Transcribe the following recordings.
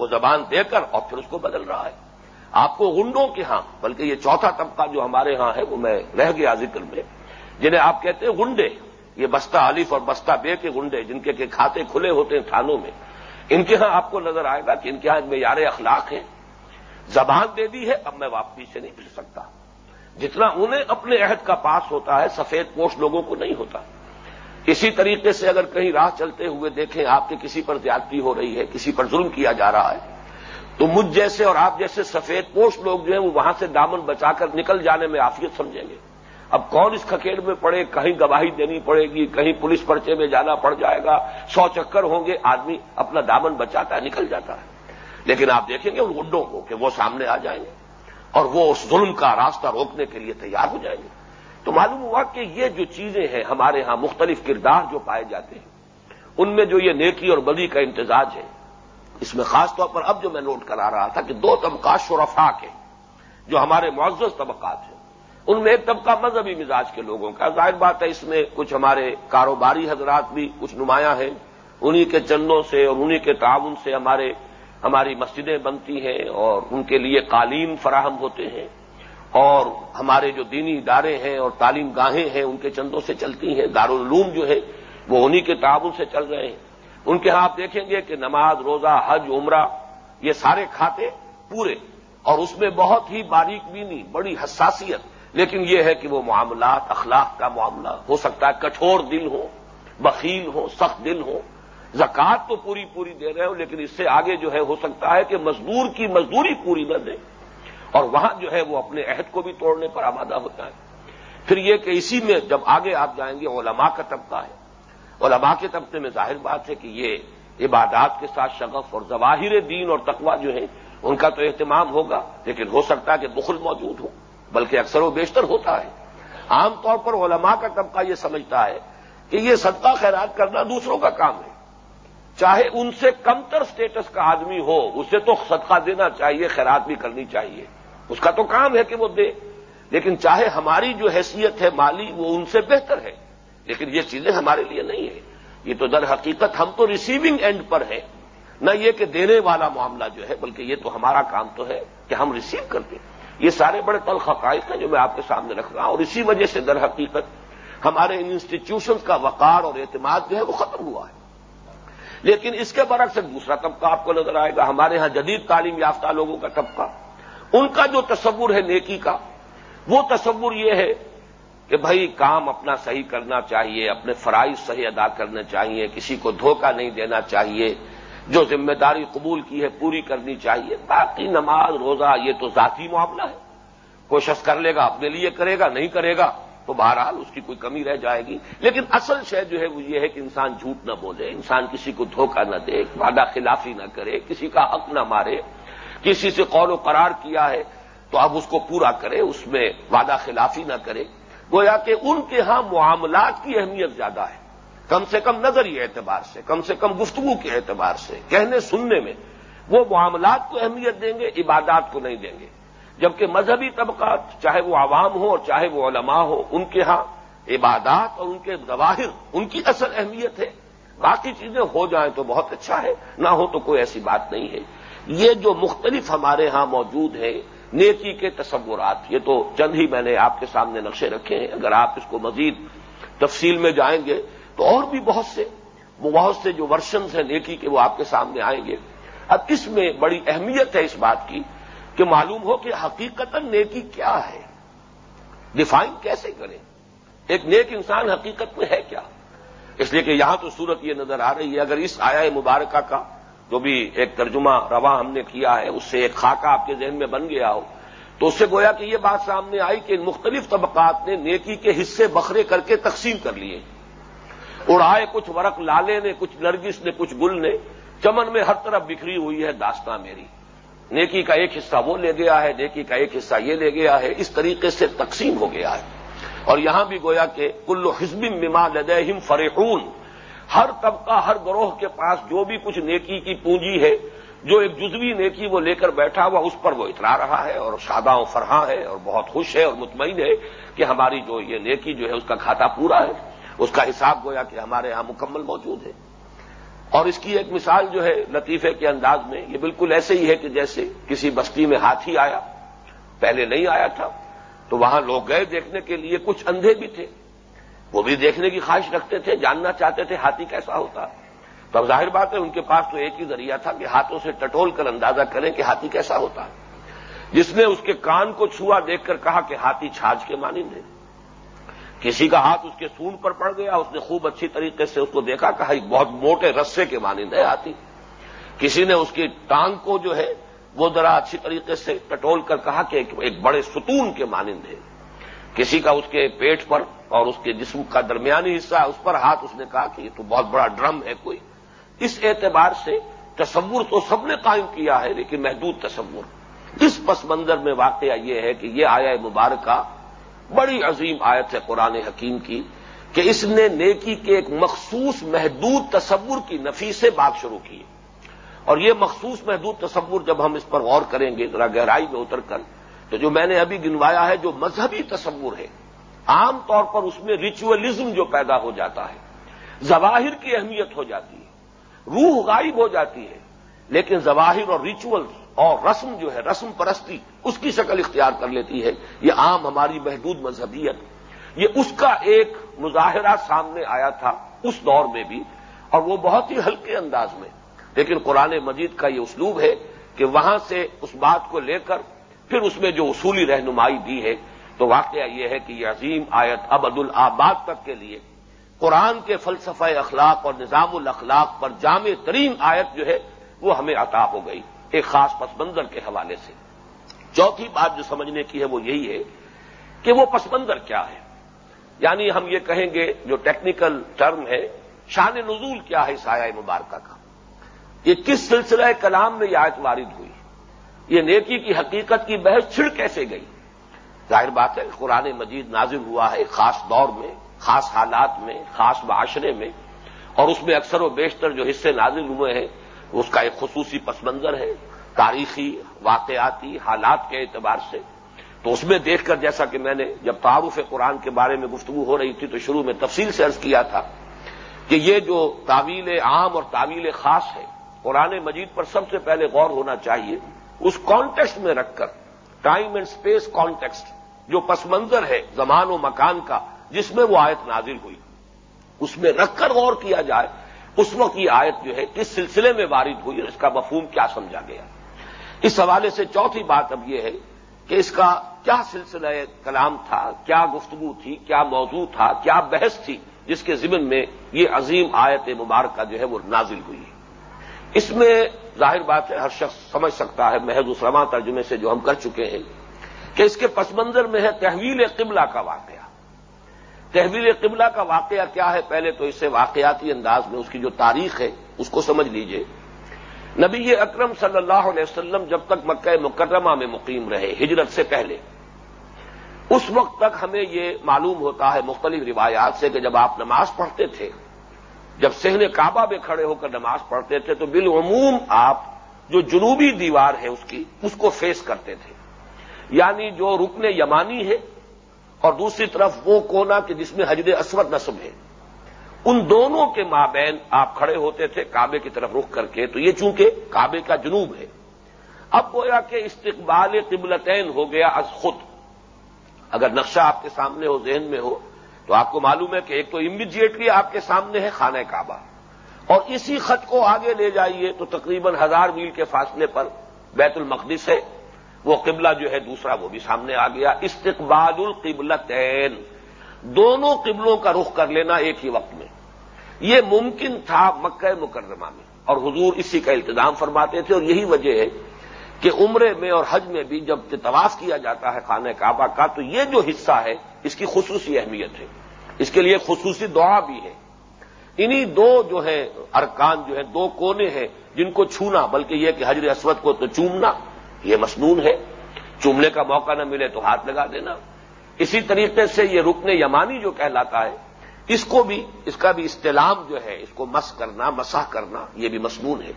وہ زبان دے کر اور پھر اس کو بدل رہا ہے۔ آپ کو گنڈوں کے ہاں بلکہ یہ چوتھا طبقہ جو ہمارے ہاں ہے، وہ میں رہ گیا ذکر میں، جنہیں آپ کہتے ہیں گنڈے یہ بستہ علیف اور بستہ بے کے گنڈے جن کے کھاتے کھلے ہوتے ہیں تھانوں میں۔ ان کے ہاں آپ کو نظر آئے گا کہ ان کے ہاں معیار اخلاق ہیں۔ زبان دے دی ہے، اب میں واپسی سے نہیں پھر سکتا۔ جتنا انہیں اپنے عہد کا پاس ہوتا ہے، سفید پوش لوگوں کو نہیں ہوتا۔ اسی طریقے سے اگر کہیں راہ چلتے ہوئے دیکھیں آپ کے کسی پر زیادتی ہو رہی ہے، کسی پر ظلم کیا جا رہا ہے، تو مجھ جیسے اور آپ جیسے سفید پوش لوگ جو ہیں، وہ وہاں سے دامن بچا کر نکل جانے میں آفیت سمجھیں گے۔ اب کون اس کھکیڑ میں پڑے؟ کہیں گواہی دینی پڑے گی، کہیں پولیس پرچے میں جانا پڑ جائے گا۔ سو چکر ہوں گے، آدمی اپنا دامن بچاتا ہے، نکل جاتا ہے۔ لیکن آپ دیکھیں گے ان گڈوں کو کہ وہ سامنے آ جائیں گے اور وہ اس ظلم کا راستہ روکنے کے لیے تیار ہو جائیں گے۔ تو معلوم ہوا کہ یہ جو چیزیں ہیں ہمارے ہاں مختلف کردار جو پائے جاتے ہیں، ان میں جو یہ نیکی اور بدی کا امتزاج ہے، اس میں خاص طور پر اب جو میں نوٹ کرا رہا تھا کہ دو طبقات شرفا کے، جو ہمارے معزز طبقات ہیں، ان میں ایک طبقہ مذہبی مزاج کے لوگوں کا، ظاہر بات ہے اس میں کچھ ہمارے کاروباری حضرات بھی کچھ نمایاں ہیں، انہی کے چندوں سے اور انہی کے تعاون سے ہمارے، ہماری مسجدیں بنتی ہیں اور ان کے لیے قالین فراہم ہوتے ہیں۔ اور ہمارے جو دینی ادارے ہیں اور تعلیم گاہیں ہیں، ان کے چندوں سے چلتی ہیں، دارالعلوم جو ہے، وہ انہی کے تعاون سے چل رہے ہیں۔ ان کے ہاں آپ دیکھیں گے کہ نماز، روزہ، حج، عمرہ، یہ سارے کھاتے پورے۔ اور اس میں بہت ہی باریک بینی، بڑی حساسیت۔ لیکن یہ ہے کہ وہ معاملات، اخلاق کا معاملہ ہو سکتا ہے۔ کٹھور دل ہو بخیل ہو سخت دل ہو زکات تو پوری پوری دے رہے ہو لیکن اس سے آگے جو ہے، ہو سکتا ہے کہ مزدور کی مزدوری پوری نہ دے۔ اور وہاں جو ہے وہ اپنے عہد کو بھی توڑنے پر آمادہ ہوتا ہے۔ پھر یہ کہ اسی میں جب آگے آپ جائیں گے، علماء کا طبقہ ہے۔ علماء کے طبقے میں ظاہر بات ہے کہ یہ عبادات کے ساتھ شغف اور ظواہر دین اور تقوا جو ہے ان کا تو اہتمام ہوگا، لیکن ہو سکتا ہے کہ بخل موجود ہو، بلکہ اکثر و بیشتر ہوتا ہے۔ عام طور پر علماء کا طبقہ یہ سمجھتا ہے کہ یہ صدقہ خیرات کرنا دوسروں کا کام ہے۔ چاہے ان سے کمتر سٹیٹس کا آدمی ہو، اسے تو صدقہ دینا چاہیے، خیرات بھی کرنی چاہیے۔ اس کا تو کام ہے کہ وہ دے۔ لیکن چاہے ہماری جو حیثیت ہے مالی، وہ ان سے بہتر ہے۔ لیکن یہ چیزیں ہمارے لیے نہیں ہیں۔ یہ تو در حقیقت ہم تو ریسیونگ اینڈ پر ہیں۔ نہ یہ کہ دینے والا معاملہ جو ہے، بلکہ یہ تو ہمارا کام تو ہے کہ ہم ریسیو کرتے یہ سارے بڑے تلخ حقائق ہیں جو میں آپ کے سامنے رکھ رہا ہوں۔ اور اسی وجہ سے در حقیقت ہمارے ان انسٹیٹیوشنز کا وقار اور اعتماد جو ہے، وہ ختم ہوا ہے۔ لیکن اس کے برعکس دوسرا طبقہ آپ کو نظر آئے گا، ہمارے ہاں جدید تعلیم یافتہ لوگوں کا طبقہ۔ ان کا جو تصور ہے نیکی کا، وہ تصور یہ ہے کہ بھائی کام اپنا صحیح کرنا چاہیے، اپنے فرائض صحیح ادا کرنے چاہیے، کسی کو دھوکہ نہیں دینا چاہیے، جو ذمہ داری قبول کی ہے پوری کرنی چاہیے۔ باقی نماز، روزہ، یہ تو ذاتی معاملہ ہے۔ کوشش کر لے گا، اپنے لیے کرے گا، نہیں کرے گا، تو بہرحال اس کی کوئی کمی رہ جائے گی۔ لیکن اصل شے جو ہے وہ یہ ہے کہ انسان جھوٹ نہ بولے، انسان کسی کو دھوکہ نہ دے، وعدہ خلافی نہ کرے، کسی کا حق نہ مارے۔ کسی سے قول و قرار کیا ہے تو اب اس کو پورا کرے، اس میں وعدہ خلافی نہ کرے۔ گویا کہ ان کے ہاں معاملات کی اہمیت زیادہ ہے۔ کم سے کم نظری اعتبار سے، کم سے کم گفتگو کے اعتبار سے، کہنے سننے میں۔ وہ معاملات کو اہمیت دیں گے، عبادات کو نہیں دیں گے۔ جبکہ مذہبی طبقات، چاہے وہ عوام ہو اور چاہے وہ علماء ہو، ان کے ہاں عبادات اور ان کے ظواہر، ان کی اصل اہمیت ہے۔ باقی چیزیں ہو جائیں تو بہت اچھا ہے، نہ ہو تو کوئی ایسی بات نہیں ہے۔ یہ جو مختلف ہمارے ہاں موجود ہیں، نیکی کے تصورات، یہ تو چند ہی میں نے آپ کے سامنے نقشے رکھے ہیں۔ اگر آپ اس کو مزید تفصیل میں جائیں گے، تو اور بھی بہت سے بہت سے جو ورشنز ہیں نیکی کے، وہ آپ کے سامنے آئیں گے۔ اب اس میں بڑی اہمیت ہے اس بات کی کہ معلوم ہو کہ حقیقت نیکی کیا ہے۔ ڈیفائن کیسے کریں؟ ایک نیک انسان حقیقت میں ہے کیا؟ اس لیے کہ یہاں تو صورت یہ نظر آ رہی ہے، اگر اس آیا مبارکہ کا جو بھی ایک ترجمہ رواں ہم نے کیا ہے، اس سے ایک خاکہ آپ کے ذہن میں بن گیا ہو۔ تو اس سے گویا کہ یہ بات سامنے آئی کہ مختلف طبقات نے نیکی کے حصے بکھرے کر کے تقسیم کر لیے۔ اڑائے کچھ ورق لالے نے، کچھ نرگس نے، کچھ گل نے، چمن میں ہر طرف بکھری ہوئی ہے داستان میری۔ نیکی کا ایک حصہ وہ لے گیا ہے، نیکی کا ایک حصہ یہ لے گیا ہے۔ اس طریقے سے تقسیم ہو گیا ہے۔ اور یہاں بھی گویا کہ کلو حزب مما لدہم فرحون۔ ہر طبقہ، ہر گروہ کے پاس جو بھی کچھ نیکی کی پونجی ہے، جو ایک جزوی نیکی وہ لے کر بیٹھا ہوا، اس پر وہ اترا رہا ہے اور شادہ و فرحاں ہے اور بہت خوش ہے اور مطمئن ہے کہ ہماری جو یہ نیکی جو ہے، اس کا کھاتا پورا ہے۔ اس کا حساب گویا کہ ہمارے یہاں مکمل موجود ہے۔ اور اس کی ایک مثال جو ہے لطیفے کے انداز میں، یہ بالکل ایسے ہی ہے کہ جیسے کسی بستی میں ہاتھی آیا، پہلے نہیں آیا تھا، تو وہاں لوگ گئے دیکھنے کے لیے، کچھ اندھے بھی تھے۔ وہ بھی دیکھنے کی خواہش رکھتے تھے، جاننا چاہتے تھے ہاتھی کیسا ہوتا۔ تو اب ظاہر بات ہے، ان کے پاس تو ایک ہی ذریعہ تھا کہ ہاتھوں سے ٹٹول کر اندازہ کریں کہ ہاتھی کیسا ہوتا۔ جس نے اس کے کان کو چھوا دیکھ کر کہا کہ ہاتھی چھاج کے مانند ہے کسی کا ہاتھ اس کے سون پر پڑ گیا، اس نے خوب اچھی طریقے سے اس کو دیکھا، کہا بہت موٹے رسے کے مانند ہے ہاتھی۔ کسی نے اس کی ٹانگ کو جو ہے، وہ ذرا اچھی طریقے سے ٹٹول کر کہا کہ ایک بڑے ستون کے مانند ہے۔ کسی کا اس کے پیٹ پر اور اس کے جسم کا درمیانی حصہ اس پر ہاتھ اس نے کہا کہ یہ تو بہت بڑا ڈرم ہے کوئی۔ اس اعتبار سے تصور تو سب نے قائم کیا ہے، لیکن محدود تصور۔ اس پس منظر میں واقعہ یہ ہے کہ یہ آیا مبارکہ بڑی عظیم آیت ہے قرآن حکیم کی کہ اس نے نیکی کے ایک مخصوص محدود تصور کی نفی سے بات شروع کی۔ اور یہ مخصوص محدود تصور جب ہم اس پر غور کریں گے، ذرا گہرائی میں اتر کر، تو جو میں نے ابھی گنوایا ہے، جو مذہبی تصور ہے عام طور پر اس میں ریچولزم جو پیدا ہو جاتا ہے، ظواہر کی اہمیت ہو جاتی ہے، روح غائب ہو جاتی ہے، لیکن ظواہر اور ریچول اور رسم جو ہے، رسم پرستی اس کی شکل اختیار کر لیتی ہے۔ یہ عام ہماری محدود مذہبیت۔ یہ اس کا ایک مظاہرہ سامنے آیا تھا اس دور میں بھی، اور وہ بہت ہی ہلکے انداز میں۔ لیکن قرآن مجید کا یہ اسلوب ہے کہ وہاں سے اس بات کو لے کر پھر اس میں جو اصولی رہنمائی دی ہے تو واقعہ یہ ہے کہ یہ عظیم آیت ابد الآباد تک کے لیے قرآن کے فلسفہ اخلاق اور نظام الاخلاق پر جامع ترین آیت جو ہے وہ ہمیں عطا ہو گئی ایک خاص پس منظر کے حوالے سے۔ چوتھی بات جو سمجھنے کی ہے وہ یہی ہے کہ وہ پس منظر کیا ہے۔ یعنی ہم یہ کہیں گے جو ٹیکنیکل ٹرم ہے، شان نزول کیا ہے سایہ مبارکہ کا۔ یہ کس سلسلہ کلام میں یہ آیت وارد ہوئی؟ یہ نیکی کی حقیقت کی بحث چھڑ کیسے گئی؟ ظاہر بات ہے، قرآن مجید نازل ہوا ہے خاص دور میں، خاص حالات میں، خاص معاشرے میں، اور اس میں اکثر و بیشتر جو حصے نازل ہوئے ہیں، اس کا ایک خصوصی پس منظر ہے، تاریخی واقعاتی حالات کے اعتبار سے۔ تو اس میں دیکھ کر جیسا کہ میں نے جب تعارف قرآن کے بارے میں گفتگو ہو رہی تھی، تو شروع میں تفصیل سے عرض کیا تھا کہ یہ جو تعویل عام اور تعویل خاص ہے، قرآن مجید پر سب سے پہلے غور ہونا چاہیے، اس کانٹیکسٹ میں رکھ کر ٹائم اینڈ اسپیس کانٹیکسٹ جو پس منظر ہے زمان و مکان کا، جس میں وہ آیت نازل ہوئی۔ اس میں رکھ کر غور کیا جائے، اس وقت یہ آیت جو ہے کس سلسلے میں وارد ہوئی اور اس کا مفہوم کیا سمجھا گیا۔ اس حوالے سے چوتھی بات اب یہ ہے کہ اس کا کیا سلسلہ کلام تھا، کیا گفتگو تھی، کیا موضوع تھا، کیا بحث تھی، جس کے ضمن میں یہ عظیم آیت مبارکہ جو ہے وہ نازل ہوئی۔ ہے اس میں ظاہر بات ہے ہر شخص سمجھ سکتا ہے، محض اسلما ترجمے سے جو ہم کر چکے ہیں کہ اس کے پس منظر میں ہے تحویل قبلہ کا واقعہ۔ تحویل قبلہ کا واقعہ کیا ہے؟ پہلے تو اسے واقعاتی انداز میں اس کی جو تاریخ ہے، اس کو سمجھ لیجیے۔ نبی اکرم صلی اللہ علیہ وسلم جب تک مکہ مکرمہ میں مقیم رہے، ہجرت سے پہلے، اس وقت تک ہمیں یہ معلوم ہوتا ہے مختلف روایات سے کہ جب آپ نماز پڑھتے تھے، جب سہن کعبہ میں کھڑے ہو کر نماز پڑھتے تھے، تو بالعموم آپ جو جنوبی دیوار ہے، اس کی، اس کو فیس کرتے تھے۔ یعنی جو رکن یمانی ہے اور دوسری طرف وہ کونا کہ جس میں حجر اسود نصب ہے۔ ان دونوں کے مابین آپ کھڑے ہوتے تھے کعبے کی طرف رخ کر کے، تو یہ چونکہ کعبے کا جنوب ہے۔ اب گویا کہ استقبال قبلتین ہو گیا از خود۔ اگر نقشہ آپ کے سامنے ہو، ذہن میں ہو، تو آپ کو معلوم ہے کہ ایک تو امیڈیٹلی آپ کے سامنے ہے خانہ کعبہ۔ اور اسی خط کو آگے لے جائیے تو تقریباً ہزار میل کے فاصلے پر بیت المقدس ہے۔ وہ قبلہ جو ہے دوسرا وہ بھی سامنے آ گیا۔ استقبال القبلتین دونوں قبلوں کا رخ کر لینا ایک ہی وقت میں۔ یہ ممکن تھا مکہ مکرمہ میں۔ اور حضور اسی کا التظام فرماتے تھے اور یہی وجہ ہے کہ عمرے میں اور حج میں بھی جب تواف کیا جاتا ہے خانہ کعبہ کا، تو یہ جو حصہ ہے، اس کی خصوصی اہمیت ہے۔ اس کے لیے خصوصی دعا بھی ہے۔ انہی دو جو ہے ارکان جو ہے دو کونے ہیں جن کو چھونا، بلکہ یہ کہ حجر اسود کو تو چومنا۔ یہ مصنون ہے چومنے کا موقع نہ ملے تو ہاتھ لگا دینا۔ اسی طریقے سے یہ رکن یمانی جو کہلاتا ہے، اس کو بھی، اس کا بھی استعلام جو ہے، اس کو مس کرنا مساح کرنا، یہ بھی مصنون ہے۔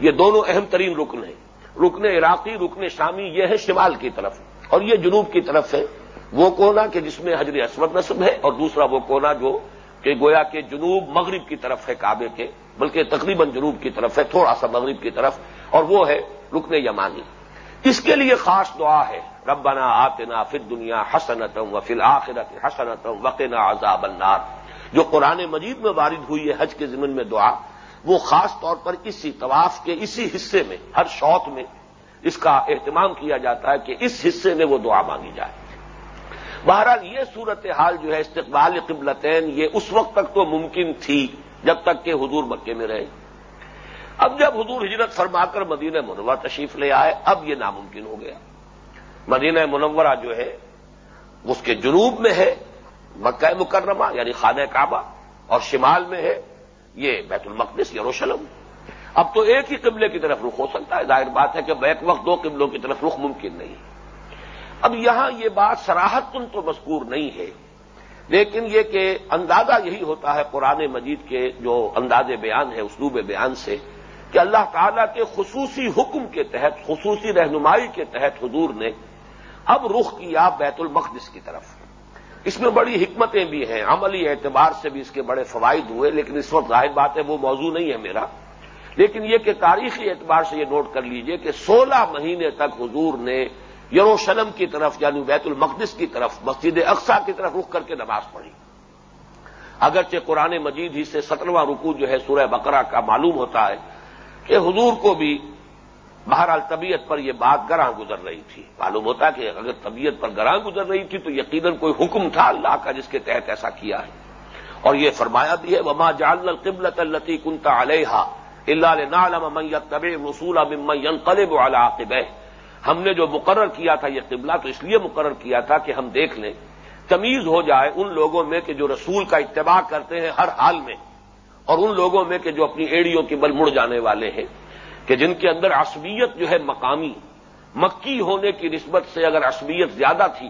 یہ دونوں اہم ترین رکن ہیں۔ رکن عراقی، رکن شامی، یہ ہے شمال کی طرف۔ اور یہ جنوب کی طرف ہے۔ وہ کونا کہ جس میں حجر اسود نصب ہے، اور دوسرا وہ کونا جو کہ گویا کے جنوب مغرب کی طرف ہے، کعبے کے، بلکہ تقریباً جنوب کی طرف ہے، تھوڑا سا مغرب کی طرف۔ اور وہ ہے رکن یمانی۔ اس کے لیے خاص دعا ہے، ربنا آتنا فی دنیا حسنتم و فی الآخرت حسنتم وقنا عذاب النار۔ جو قرآن مجید میں وارد ہوئی ہے حج کے ضمن میں دعا، وہ خاص طور پر اسی طواف کے اسی حصے میں، ہر شوق میں اس کا اہتمام کیا جاتا ہے کہ اس حصے میں وہ دعا مانگی جائے۔ بہرحال یہ صورت حال جو ہے، استقبال قبلتین، یہ اس وقت تک تو ممکن تھی جب تک کہ حضور مکے میں رہے۔ اب جب حضور ہجرت فرما کر مدینہ منورہ تشریف لے آئے، اب یہ ناممکن ہو گیا۔ مدینہ منورہ جو ہے، اس کے جنوب میں ہے، مکہ مکرمہ یعنی خانہ کعبہ، اور شمال میں ہے، یہ بیت المقدس یروشلم اب تو ایک ہی قبلے کی طرف رخ ہو سکتا ہے۔ ظاہر بات ہے کہ بیک وقت دو قبلوں کی طرف رخ ممکن نہیں۔ اب یہاں یہ بات سراہد تن تو مذکور نہیں ہے، لیکن یہ کہ اندازہ یہی ہوتا ہے قرآن مجید کے جو انداز بیان ہے، اسلوب بیان سے کہ اللہ تعالی کے خصوصی حکم کے تحت، خصوصی رہنمائی کے تحت حضور نے اب رخ کیا بیت المقدس کی طرف۔ اس میں بڑی حکمتیں بھی ہیں، عملی اعتبار سے بھی اس کے بڑے فوائد ہوئے، لیکن اس وقت ظاہر بات ہے وہ موضوع نہیں ہے میرا۔ لیکن یہ کہ تاریخی اعتبار سے یہ نوٹ کر لیجیے کہ سولہ مہینے تک حضور نے یروشلم کی طرف یعنی بیت المقدس کی طرف، مسجد اقسا کی طرف رخ کر کے نماز پڑھی۔ اگرچہ قرآن مجید ہی سے سترواں رکو جو ہے سورہ بقرہ کا معلوم ہوتا ہے کہ حضور کو بھی بہرحال طبیعت پر یہ بات گراں گزر رہی تھی۔ معلوم ہوتا کہ اگر طبیعت پر گراں گزر رہی تھی تو یقیناً کوئی حکم تھا اللہ کا جس کے تحت ایسا کیا ہے۔ اور یہ فرمایا بھی ہے، وما جال القبلت التی کنتا علیہ اللہ طب رسول قلب علاقب ہم نے جو مقرر کیا تھا یہ قبلہ، تو اس لیے مقرر کیا تھا کہ ہم دیکھ لیں، تمیز ہو جائے ان لوگوں میں کہ جو رسول کا اتباع کرتے ہیں ہر حال میں۔ اور ان لوگوں میں کہ جو اپنی ایڑیوں کے بل مڑ جانے والے ہیں، کہ جن کے اندر عصبیت جو ہے مقامی، مکی ہونے کی نسبت سے اگر عصبیت زیادہ تھی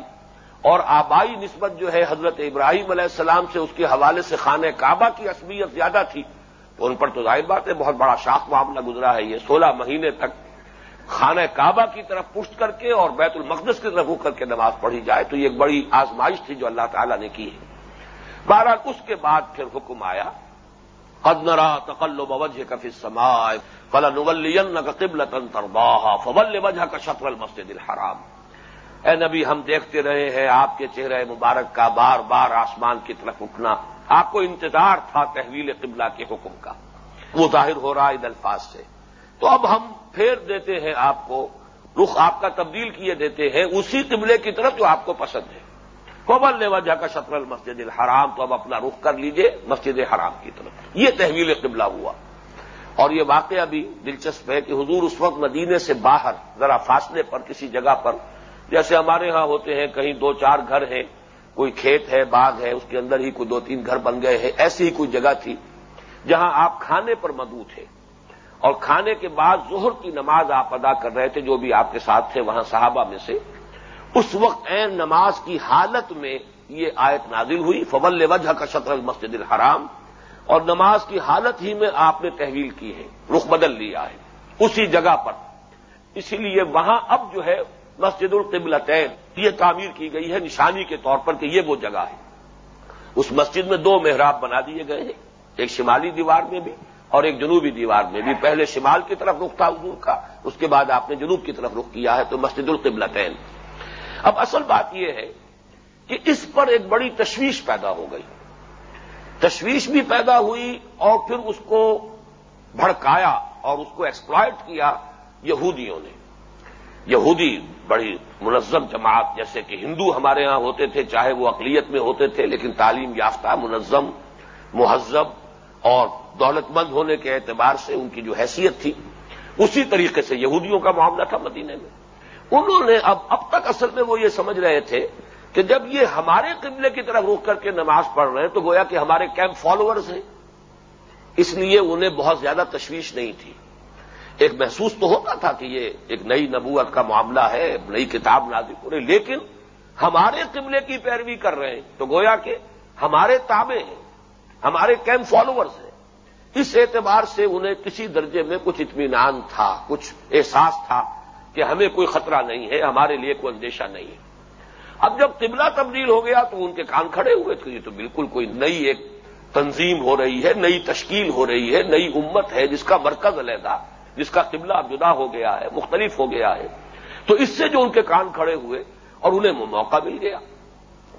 اور آبائی نسبت جو ہے حضرت ابراہیم علیہ السلام سے اس کے حوالے سے خانہ کعبہ کی عصبیت زیادہ تھی، تو ان پر تو ظاہر بات ہے بہت بڑا شاخ معاملہ گزرا ہے یہ سولہ مہینے تک خانہ کعبہ کی طرف پشت کر کے اور بیت المقدس کی طرف کر کے نماز پڑھی جائے، تو یہ ایک بڑی آزمائش تھی جو اللہ تعالیٰ نے کی ہے۔ بہرحال اس کے بعد پھر حکم آیا قدنرا تقلب وجہ کفی سمائے فلا نغلین کا قبل فول وجہ کا شطر المسجد الحرام. اے نبی، ہم دیکھتے رہے ہیں آپ کے چہرے مبارک کا بار بار آسمان کی طرف اٹھنا. آپ کو انتظار تھا تحویل قبلہ کے حکم کا. وہ ظاہر ہو رہا ان الفاظ سے. تو اب ہم پھیر دیتے ہیں آپ کو. رخ آپ کا تبدیل کیے دیتے ہیں. اسی قبلے کی طرف جو آپ کو پسند ہے. قبل نے وجہ کا شطر المسجد الحرام، تو اب اپنا رخ کر لیجیے مسجد حرام کی طرف۔ یہ تحویل قبلہ ہوا۔ اور یہ واقعہ بھی دلچسپ ہے کہ حضور اس وقت مدینے سے باہر، ذرا فاصلے پر کسی جگہ پر، جیسے ہمارے ہاں ہوتے ہیں، کہیں دو چار گھر ہیں، کوئی کھیت ہے، باغ ہے، اس کے اندر ہی کوئی دو تین گھر بن گئے ہیں، ایسی ہی کوئی جگہ تھی جہاں آپ کھانے پر مدو تھے۔ اور کھانے کے بعد ظہر کی نماز آپ ادا کر رہے تھے، جو بھی آپ کے ساتھ تھے، وہاں صحابہ میں سے۔ اس وقت این نماز کی حالت میں یہ آیت نازل ہوئی، فول وجہ کا شطر المسجد الحرام۔ اور نماز کی حالت ہی میں آپ نے تحویل کی ہے، رخ بدل لیا ہے، اسی جگہ پر۔ اسی لیے وہاں اب جو ہے مسجد القبلتین، یہ تعمیر کی گئی ہے نشانی کے طور پر کہ یہ وہ جگہ ہے۔ اس مسجد میں دو محراب بنا دیے گئے ہیں، ایک شمالی دیوار میں بھی اور ایک جنوبی دیوار میں بھی۔ پہلے شمال کی طرف رخ تھا حضور کا، اس کے بعد آپ نے جنوب کی طرف رخ کیا ہے، تو مسجد القبلتین۔ اب اصل بات یہ ہے کہ اس پر ایک بڑی تشویش پیدا ہو گئی۔ تشویش بھی پیدا ہوئی اور پھر اس کو بھڑکایا اور اس کو ایکسپلائٹ کیا یہودیوں نے۔ یہودی بڑی منظم جماعت، جیسے کہ ہندو ہمارے ہاں ہوتے تھے، چاہے وہ اقلیت میں ہوتے تھے، لیکن تعلیم یافتہ، منظم، مہذب اور دولت مند ہونے کے اعتبار سے ان کی جو حیثیت تھی، اسی طریقے سے یہودیوں کا معاملہ تھا مدینے میں۔ انہوں نے اب اب تک اصل میں وہ یہ سمجھ رہے تھے کہ جب یہ ہمارے قبلے کی طرف روک کر کے نماز پڑھ رہے ہیں تو گویا کہ ہمارے کیمپ فالوورز ہیں۔ اس لیے انہیں بہت زیادہ تشویش نہیں تھی۔ ایک محسوس تو ہوتا تھا کہ یہ ایک نئی نبوت کا معاملہ ہے، نئی کتاب نازی پورے لیکن ہمارے قبلے کی پیروی کر رہے ہیں۔ تو گویا کہ ہمارے تابے ہیں، ہمارے کیمپ فالوورز ہیں۔ اس اعتبار سے انہیں کسی درجے میں کچھ اطمینان تھا، کچھ احساس تھا۔ کہ ہمیں کوئی خطرہ نہیں ہے، ہمارے لیے کوئی اندیشہ نہیں ہے۔ اب جب قبلہ تبدیل ہو گیا تو ان کے کان کھڑے ہوئے تھے، یہ تو بالکل کوئی نئی ایک تنظیم ہو رہی ہے، نئی تشکیل ہو رہی ہے، نئی امت ہے، جس کا مرکز علیحدہ، جس کا قبلہ جدا ہو گیا ہے، مختلف ہو گیا ہے۔ تو اس سے جو ان کے کان کھڑے ہوئے اور انہیں موقع مل گیا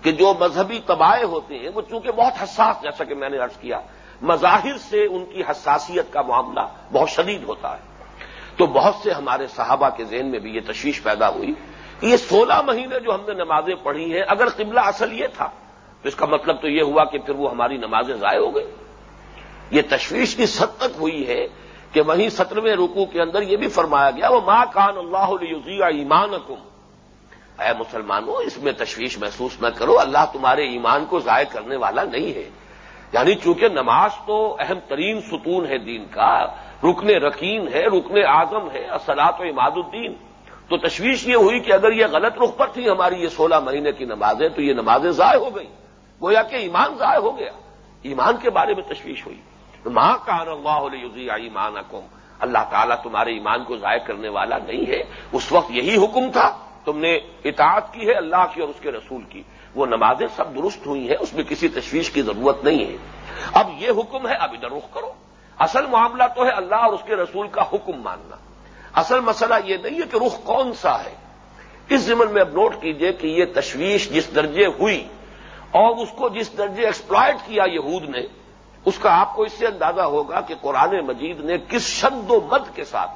کہ جو مذہبی تباہ ہوتے ہیں، وہ چونکہ بہت حساس، جیسا کہ میں نے ارض کیا، مظاہر سے ان کی حساسیت کا معاملہ بہت شدید ہوتا ہے۔ تو بہت سے ہمارے صحابہ کے ذہن میں بھی یہ تشویش پیدا ہوئی کہ یہ سولہ مہینے جو ہم نے نمازیں پڑھی ہیں، اگر قبلہ اصل یہ تھا، تو اس کا مطلب تو یہ ہوا کہ پھر وہ ہماری نمازیں ضائع ہو گئی۔ یہ تشویش کی حد تک ہوئی ہے کہ وہیں سترویں رکو کے اندر یہ بھی فرمایا گیا وہ ماں کان اللہ علیہ ایمان اے مسلمانوں، اس میں تشویش محسوس نہ کرو، اللہ تمہارے ایمان کو ضائع کرنے والا نہیں ہے۔ یعنی چونکہ نماز تو اہم ترین ستون ہے دین کا رکن رکین ہے، رکن اعظم ہے اصلاط و اماد الدین۔ تو تشویش یہ ہوئی کہ اگر یہ غلط رخ پر تھی ہماری یہ سولہ مہینے کی نمازیں، تو یہ نمازیں ضائع ہو گئی گویا کہ ایمان ضائع ہو گیا۔ ایمان کے بارے میں تشویش ہوئی۔ ماں کان اللہ علیہ ایمان اکم اللہ تعالیٰ تمہارے ایمان کو ضائع کرنے والا نہیں ہے۔ اس وقت یہی حکم تھا۔ تم نے اطاعت کی ہے اللہ کی اور اس کے رسول کی۔ وہ نمازیں سب درست ہوئی ہیں، اس میں کسی تشویش کی ضرورت نہیں ہے۔ اب یہ حکم ہے، اب ادھر رخ کرو۔ اصل معاملہ تو ہے اللہ اور اس کے رسول کا حکم ماننا۔ اصل مسئلہ یہ نہیں ہے کہ رخ کون سا ہے۔ اس زمن میں اب نوٹ کیجیے کہ یہ تشویش جس درجے ہوئی اور اس کو جس درجے ایکسپلائٹ کیا یہود نے، اس کا آپ کو اس سے اندازہ ہوگا کہ قرآن مجید نے کس شد و مد کے ساتھ۔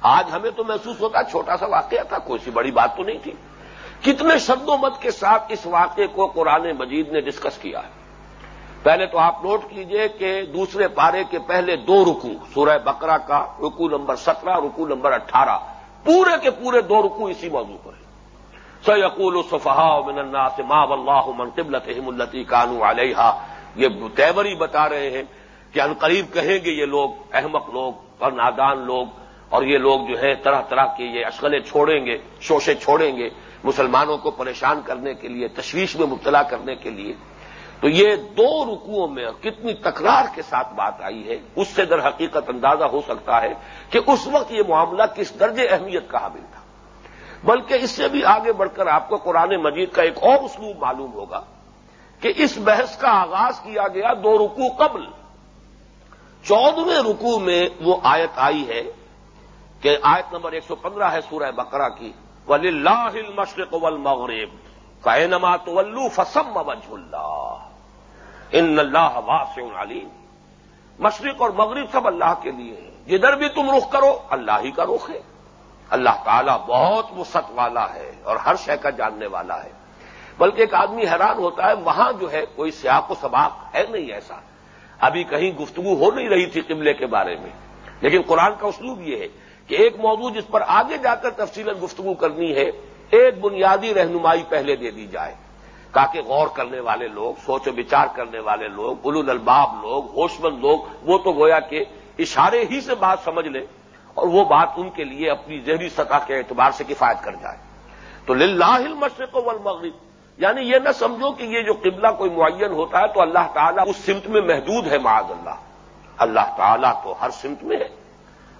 آج ہمیں تو محسوس ہوتا چھوٹا سا واقعہ تھا، کوئی سی بڑی بات تو نہیں تھی۔ کتنے شد و مت کے ساتھ اس واقعے کو قرآن مجید نے ڈسکس کیا ہے۔ پہلے تو آپ نوٹ کیجیے کہ دوسرے پارے کے پہلے دو رکو سورہ بکرا کا رکو نمبر سترہ رکو نمبر اٹھارہ، پورے کے پورے دو رکو اسی موضوع پر ہیں۔ سیقول الصفحا من الناس ما واللہ من قبلتهم التي كانوا عليها۔ یہ تیوری بتا رہے ہیں کہ ان قریب کہیں گے یہ لوگ احمق لوگ اور نادان لوگ اور یہ لوگ جو ہے طرح طرح کے یہ اشغلیں چھوڑیں گے، شوشے چھوڑیں گے، مسلمانوں کو پریشان کرنے کے لیے، تشویش میں مبتلا کرنے کے لیے۔ تو یہ دو رکوعوں میں کتنی تکرار کے ساتھ بات آئی ہے، اس سے در حقیقت اندازہ ہو سکتا ہے کہ اس وقت یہ معاملہ کس درجے اہمیت کا حامل تھا۔ بلکہ اس سے بھی آگے بڑھ کر آپ کو قرآن مجید کا ایک اور اسلوب معلوم ہوگا کہ اس بحث کا آغاز کیا گیا دو رکوع قبل۔ چودہویں رکوع میں وہ آیت آئی ہے کہ آیت نمبر ایک سو پندرہ ہے سورہ بقرہ کی ولی اللہ مشرق ول مغرب کا تو فسم وجہ اللہ ان اللہ واسع علیم۔ مشرق اور مغرب سب اللہ کے لیے ہیں۔ جدھر بھی تم رخ کرو، اللہ ہی کا رخ ہے۔ اللہ تعالیٰ بہت وسط والا ہے اور ہر شے کا جاننے والا ہے۔ بلکہ ایک آدمی حیران ہوتا ہے، وہاں جو ہے کوئی سیاق و سباق ہے نہیں ایسا۔ ابھی کہیں گفتگو ہو نہیں رہی تھی قبلے کے بارے میں۔ لیکن قرآن کا اسلوب یہ ہے کہ ایک موضوع جس پر آگے جا کر تفصیل گفتگو کرنی ہے، ایک بنیادی رہنمائی پہلے دے دی جائے۔ تاکہ غور کرنے والے لوگ، سوچ و بچار کرنے والے لوگ بل الباب لوگ ہوش مند لوگ، وہ تو گویا کہ اشارے ہی سے بات سمجھ لیں اور وہ بات ان کے لیے اپنی ذہنی سطح کے اعتبار سے کفایت کر جائے۔ تو للہ المشرق والمغرب یعنی یہ نہ سمجھو کہ یہ جو قبلہ کوئی معین ہوتا ہے تو اللہ تعالیٰ اس سمت میں محدود ہے معاذ اللہ۔ اللہ تعالیٰ تو ہر سمت میں ہے۔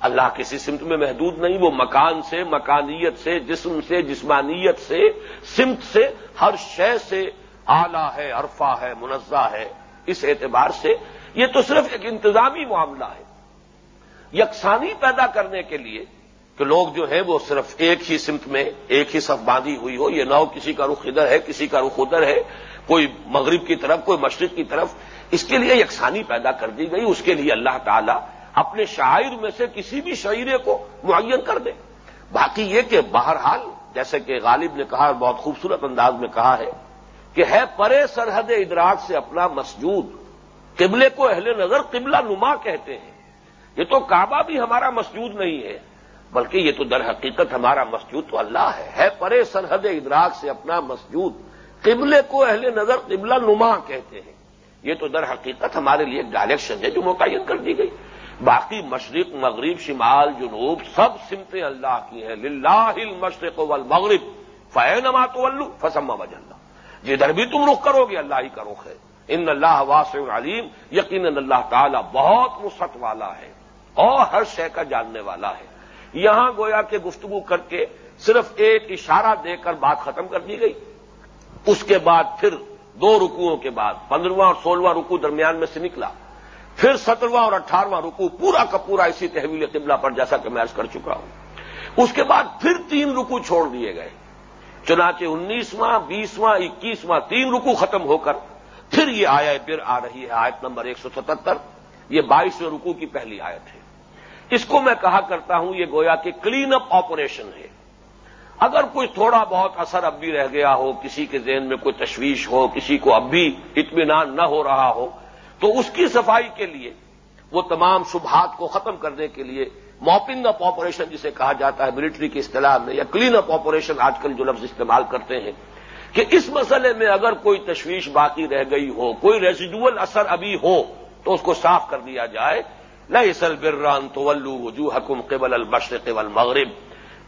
اللہ کسی سمت میں محدود نہیں، وہ مکان سے، مکانیت سے، جسم سے، جسمانیت سے، سمت سے، ہر شے سے آلہ ہے، عرفہ ہے، منزہ ہے، اس اعتبار سے یہ تو صرف ایک انتظامی معاملہ ہے۔ یکسانی پیدا کرنے کے لیے کہ لوگ جو ہے وہ صرف ایک ہی سمت میں ایک ہی صف باندھی ہوئی ہو، یہ نہ ہو کسی کا رخ ادھر ہے، کسی کا رخ ادھر ہے، کوئی مغرب کی طرف، کوئی مشرق کی طرف۔ اس کے لیے یکسانی پیدا کر دی گئی، اس کے لیے اللہ تعالی اپنے شاعر میں سے کسی بھی شعرے کو معین کر دے۔ باقی یہ کہ بہرحال جیسے کہ غالب نے کہا بہت خوبصورت انداز میں کہا ہے کہ ہے پرے سرحد ادراک سے اپنا مسجود، قبلے کو اہل نظر قبلہ نما کہتے ہیں۔ یہ تو کعبہ بھی ہمارا مسجود نہیں ہے، بلکہ یہ تو در حقیقت ہمارا مسجود تو اللہ ہے۔ ہے پرے سرحد ادراک سے اپنا مسجود، قبلے کو اہل نظر قبلہ نما کہتے ہیں۔ یہ تو در حقیقت ہمارے لیے ایک ڈائریکشن ہے جو متعین کر دی گئی۔ باقی مشرق، مغرب، شمال، جنوب سب سمتیں اللہ کی ہیں۔ للہ المشرق والمغرب فینما تو فسما وج اللہ جدھر بھی تم رخ کرو گے، اللہ ہی کا رخ ہے۔ ان اللہ واسع علیم یقین اللہ تعالی بہت وسط والا ہے اور ہر شے کا جاننے والا ہے۔ یہاں گویا کہ گفتگو کر کے صرف ایک اشارہ دے کر بات ختم کر دی گئی۔ اس کے بعد پھر دو رکوؤں کے بعد، پندرہواں اور سولہواں رکو درمیان میں سے نکلا۔ پھر سترواں اور اٹھارہواں رکو پورا کا پورا اسی تحویل قبلہ پر جیسا کہ میں کر چکا ہوں۔ اس کے بعد پھر تین رکو چھوڑ دیے گئے۔ چنانچہ انیسواں، بیسواں، اکیسواں، تین رکو ختم ہو کر پھر یہ آیا پھر آ رہی ہے، آیت نمبر ایک سو ستہتر یہ بائیسویں رکو کی پہلی آیت ہے۔ اس کو میں کہا کرتا ہوں، یہ گویا کہ کلین اپ آپریشن ہے۔ اگر کوئی تھوڑا بہت اثر اب بھی رہ گیا ہو، کسی کے ذہن میں کوئی تشویش ہو، کسی کو اب بھی اطمینان نہ ہو رہا ہو تو اس کی صفائی کے لیے، وہ تمام شبہات کو ختم کرنے کے لیے موپنگ اپ آپریشن جسے کہا جاتا ہے، ملٹری کی اصطلاح میں، یا کلین اپ آپریشن آج کل جو لفظ استعمال کرتے ہیں، کہ اس مسئلے میں اگر کوئی تشویش باقی رہ گئی ہو، کوئی ریزیڈول اثر ابھی ہو، تو اس کو صاف کر دیا جائے۔ نہ اسل بران تو وجو حکم قبل المشرق والمغرب۔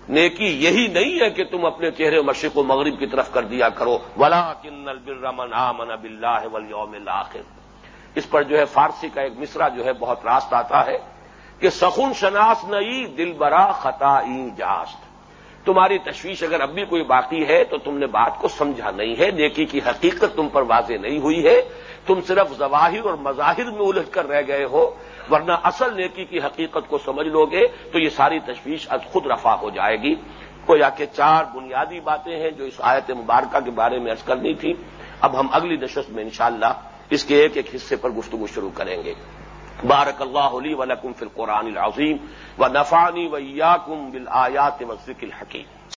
نیکی یہی نہیں ہے کہ تم اپنے چہرے مشرق و مغرب کی طرف کر دیا کرو۔ ولا کن البرمن آمن بلّہ ولیوم الآخر۔ اس پر جو ہے فارسی کا ایک مصرا جو ہے بہت راست آتا ہے کہ سخن شناس نئی دل برا خطا جاست۔ تمہاری تشویش اگر اب بھی کوئی باقی ہے تو تم نے بات کو سمجھا نہیں ہے، نیکی کی حقیقت تم پر واضح نہیں ہوئی ہے۔ تم صرف ظواہر اور مظاہر میں الجھ کر رہ گئے ہو، ورنہ اصل نیکی کی حقیقت کو سمجھ لو گے تو یہ ساری تشویش از خود رفع ہو جائے گی۔ کو یا کہ چار بنیادی باتیں ہیں جو اس آیت مبارکہ کے بارے میں ارض کرنی تھی۔ اب ہم اگلی نشست میں انشاءاللہ اس کے ایک ایک حصے پر گفتگو شروع کریں گے۔ بارک اللہ علی ولکم فی القرآن العظیم و نفانی ویاکم بالآیات و ذکر الحکیم۔